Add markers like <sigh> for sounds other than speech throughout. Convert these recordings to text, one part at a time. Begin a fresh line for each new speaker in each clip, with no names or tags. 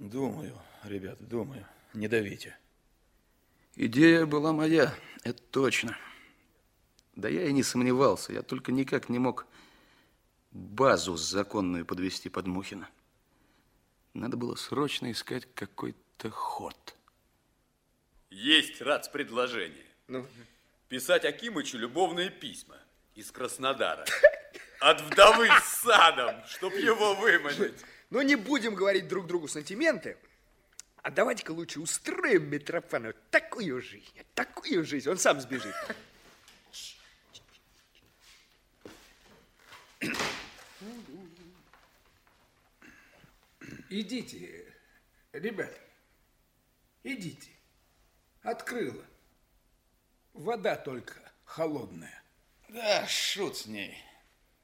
Думаю, ребята, думаю. Не давите.
Идея была моя, это точно. Да я и не сомневался, я только никак не мог базу законную подвести под Мухина. Надо было срочно искать какой-то ход.
Есть рад предложение.
Ну?
Писать Акимычу любовные письма из Краснодара. От вдовы с садом, чтоб его выманить.
Ну, не будем говорить друг другу сантименты. А давайте-ка лучше устроим Митрофану такую жизнь, такую жизнь, он сам сбежит.
Идите, ребята, идите. Открыла. Вода только холодная.
Да, шут с ней.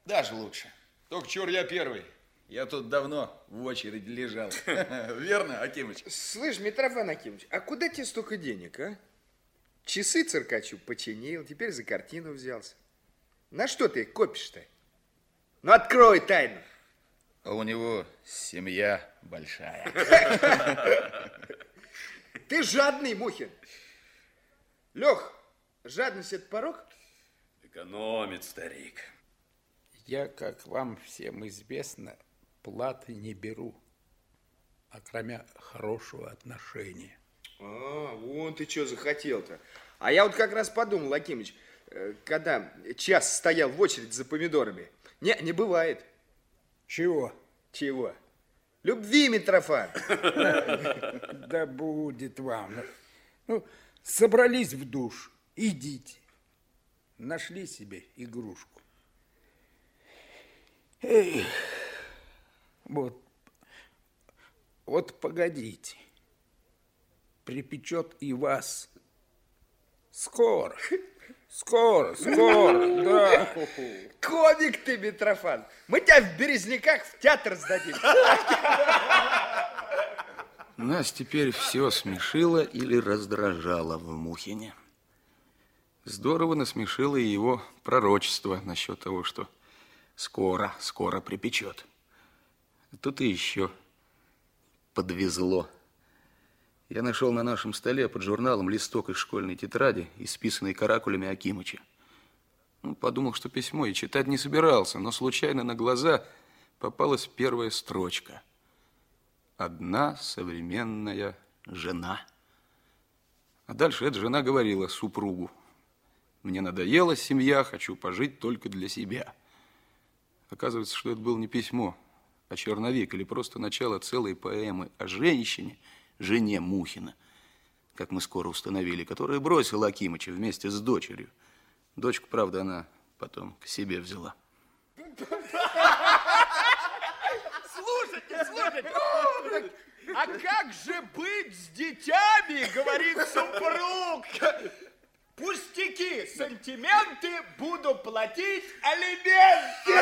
Даже лучше. Только чур я первый. Я тут давно в очереди лежал. <laughs> <laughs> Верно, Акимыч?
Слышь, Митрофан Акимович, а куда тебе столько денег, а? Часы циркачу починил, теперь за картину взялся. На что ты копишь-то? Ну, открой тайну.
А у него семья большая. <laughs>
Ты жадный, Мухин. Лех, жадность это порог?
Экономит старик.
Я, как вам всем известно, платы не беру, а кроме хорошего отношения.
А, вон ты что захотел-то. А я вот как раз подумал, Акимыч, э, когда час стоял в очередь за помидорами. Не, не бывает.
Чего?
Чего? Любви, Митрофан. <laughs>
Да будет вам. Ну, собрались в душ, идите. Нашли себе игрушку. Эй, вот, вот погодите. Припечет и вас. Скоро, скоро, скоро, да.
Комик ты, Митрофан. Мы тебя в Березняках в театр сдадим.
Нас теперь все смешило или раздражало в Мухине. Здорово насмешило и его пророчество насчет того, что скоро, скоро припечет. Тут и еще подвезло. Я нашел на нашем столе под журналом листок из школьной тетради, исписанный каракулями Акимыча. Ну, подумал, что письмо, и читать не собирался, но случайно на глаза попалась первая строчка. Одна современная жена. А дальше эта жена говорила супругу. Мне надоела семья, хочу пожить только для себя. Оказывается, что это было не письмо, а черновик или просто начало целой поэмы о женщине, жене Мухина, как мы скоро установили, которая бросила Акимыча вместе с дочерью. Дочку, правда, она потом к себе взяла.
Слушайте, слушайте. А как же быть с детьми, говорит супруг? Пустяки, сантименты, буду платить алименты.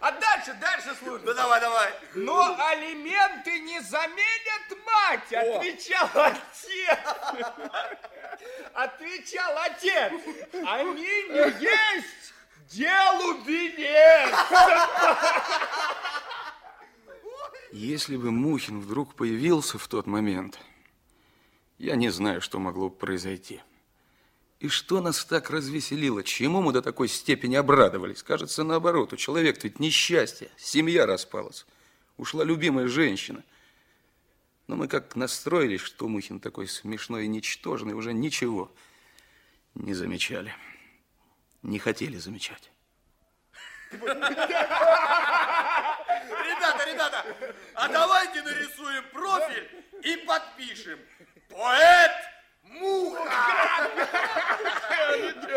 А дальше, дальше слушай.
Ну давай, давай.
Но алименты не заменят мать, отвечал отец. Отвечал отец. Они не есть делу венец.
Если бы Мухин вдруг появился в тот момент, я не знаю, что могло произойти. И что нас так развеселило? Чему мы до такой степени обрадовались? Кажется, наоборот, у человека ведь несчастье, семья распалась, ушла любимая женщина. Но мы как настроились, что Мухин такой смешной и ничтожный, уже ничего не замечали. Не хотели замечать.
Ребята, ребята, а давайте нарисуем профиль и подпишем. Поэт Муха. <laughs>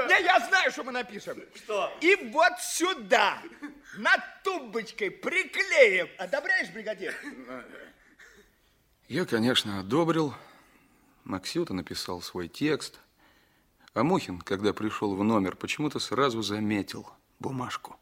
Не, я знаю, что мы напишем.
Что?
И вот сюда, над тумбочкой приклеим. Одобряешь, бригадир?
Я, конечно, одобрил. Максюта написал свой текст. А Мухин, когда пришел в номер, почему-то сразу заметил бумажку.